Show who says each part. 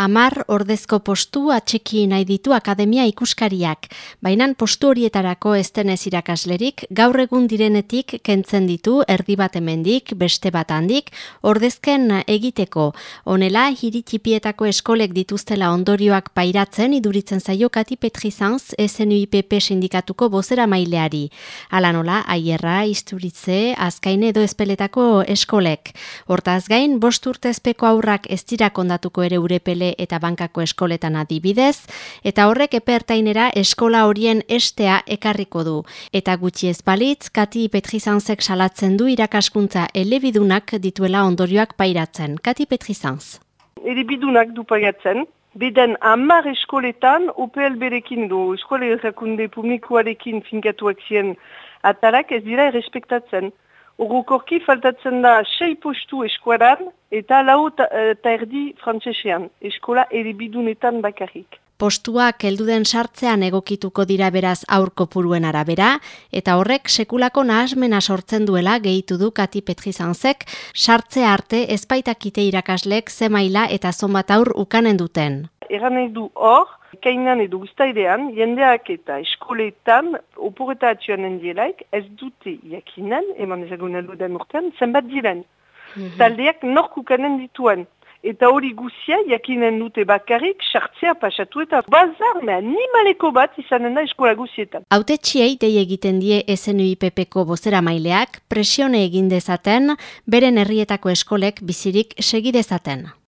Speaker 1: Amar ordezko postu atxeki nahi ditu akademia ikuskariak, baina postu horietarako estenez irakaslerik gaur egun direnetik kentzen ditu erdi bat hemendik, beste bat handik, ordezken egiteko. Honela, hiritipietako eskolek dituztela ondorioak pairatzen iduritzen zaio Kati Petrizanz SNUIPP sindikatuko bozera maileari. Hala nola, aierra, isturitze, azkaine edo espeletako eskolek. Hortaz gain, bost urtezpeko aurrak ez dira kondatuko ere urepele eta bankako eskoletan adibidez, eta horrek epertainera eskola horien estea ekarriko du. Eta gutxi ez balitz, Kati Petrizanzek salatzen du irakaskuntza elebidunak dituela ondorioak pairatzen. Kati Petrizanz.
Speaker 2: Elebidunak du pairatzen, beden amar eskoletan OPL berekin du, eskola errakunde publikoarekin finkatuak zien atalak ez dira errespektatzen. Orokorki faltatzen da sei postu eskuaran eta lau eta eh, erdi frantzesean, eskola eribidunetan bakarrik.
Speaker 1: Postuak helduden sartzean egokituko dira beraz aurko puruen arabera, eta horrek sekulako nahasmena sortzen duela gehitu du Kati Petrizanzek, sartzea arte ezpaitakite irakaslek zemaila eta zonbat aur ukanen duten.
Speaker 2: Eran du hor, kainan edo guztaidean, jendeak eta eskoletan, oporeta atxuan endielaik, ez dute jakinen, eman ezagunen luden urtean, zenbat diren. Mm Taldeak norkukanen dituen. Eta hori guzia, jakinen dute bakarrik, sartzea pasatu eta bazar, me animaleko bat izanen da eskola guzietan.
Speaker 1: Haute txiei dei egiten die SNUIPP-ko bozera maileak, presione egin dezaten, beren herrietako eskolek bizirik segidezaten.